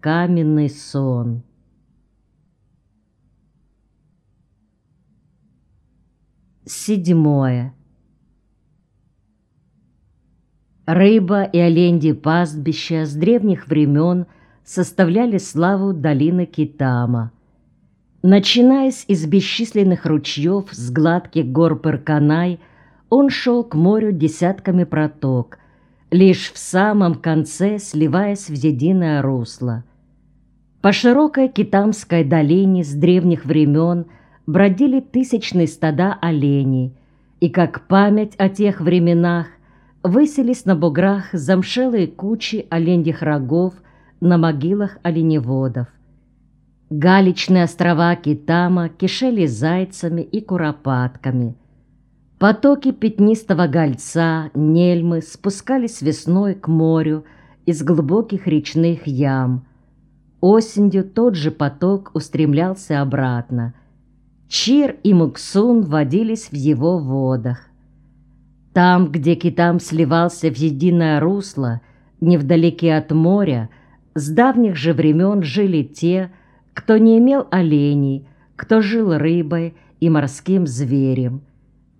каменный сон. Седьмое. Рыба и оленьи пастбища с древних времен составляли славу долины Китама. Начинаясь из бесчисленных ручьев с гладких гор Парканай, он шел к морю десятками проток, лишь в самом конце сливаясь в единое русло. По широкой Китамской долине с древних времен – бродили тысячные стада оленей, и как память о тех временах выселись на буграх замшелые кучи оленьих рогов на могилах оленеводов. Галечные острова Китама кишели зайцами и куропатками. Потоки пятнистого гольца, нельмы спускались весной к морю из глубоких речных ям. Осенью тот же поток устремлялся обратно – Чир и Муксун водились в его водах. Там, где Китам сливался в единое русло, невдалеке от моря, с давних же времен жили те, кто не имел оленей, кто жил рыбой и морским зверем.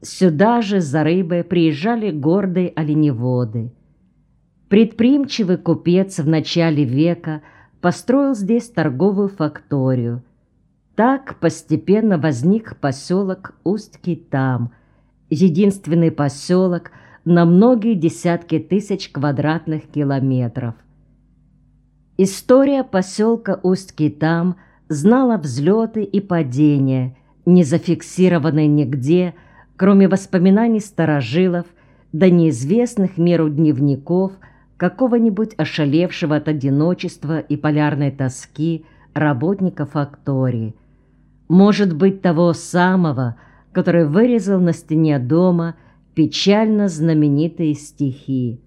Сюда же за рыбой приезжали гордые оленеводы. Предприимчивый купец в начале века построил здесь торговую факторию – так постепенно возник поселок Усть-Китам, единственный поселок на многие десятки тысяч квадратных километров. История поселка Усть-Китам знала взлеты и падения, не зафиксированные нигде, кроме воспоминаний старожилов до неизвестных миру дневников какого-нибудь ошалевшего от одиночества и полярной тоски работника фактории – может быть, того самого, который вырезал на стене дома печально знаменитые стихи.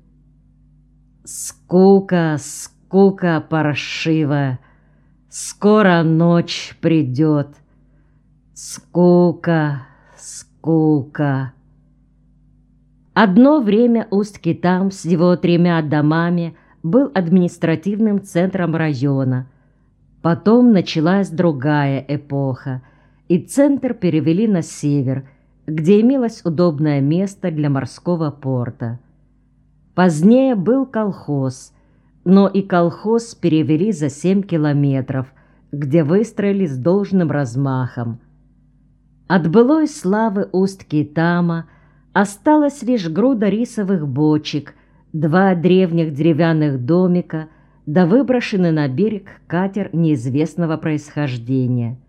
«Скука, скука паршивая, скоро ночь придет. Скука, скука». Одно время Усть-Китам с его тремя домами был административным центром района – Потом началась другая эпоха, и центр перевели на север, где имелось удобное место для морского порта. Позднее был колхоз, но и колхоз перевели за 7 километров, где выстроили с должным размахом. От былой славы уст Китама осталась лишь груда рисовых бочек, два древних деревянных домика – да выброшенный на берег катер неизвестного происхождения.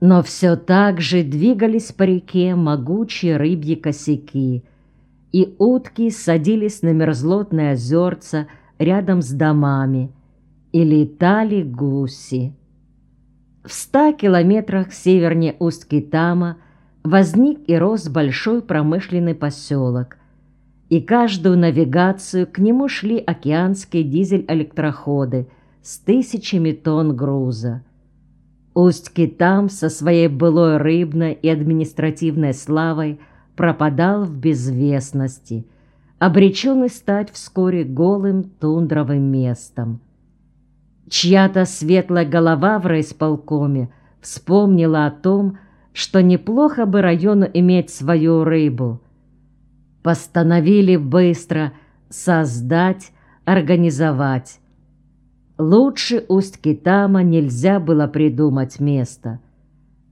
Но все так же двигались по реке могучие рыбьи косяки, и утки садились на мерзлотное озерца рядом с домами, и летали гуси. В ста километрах севернее Усть-Китама возник и рос большой промышленный поселок, и каждую навигацию к нему шли океанские дизель-электроходы с тысячами тонн груза. Усть-Китам со своей былой рыбной и административной славой пропадал в безвестности, обреченный стать вскоре голым тундровым местом. Чья-то светлая голова в райисполкоме вспомнила о том, что неплохо бы району иметь свою рыбу – постановили быстро создать, организовать. Лучше Усть-Китама нельзя было придумать место.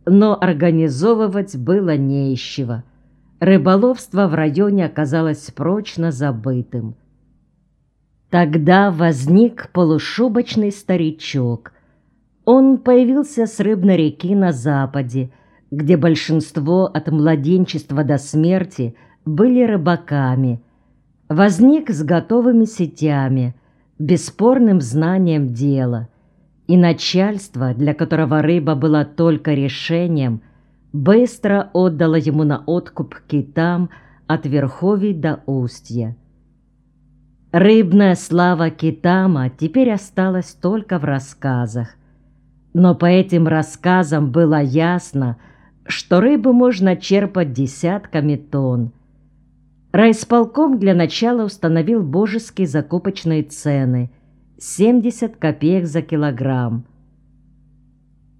Но организовывать было не из чего. Рыболовство в районе оказалось прочно забытым. Тогда возник полушубочный старичок. Он появился с рыбной реки на западе, где большинство от младенчества до смерти – были рыбаками, возник с готовыми сетями, бесспорным знанием дела, и начальство, для которого рыба была только решением, быстро отдало ему на откуп китам от верховий до устья. Рыбная слава китама теперь осталась только в рассказах, но по этим рассказам было ясно, что рыбу можно черпать десятками тонн, Райсполком для начала установил божеские закупочные цены, 70 копеек за килограмм.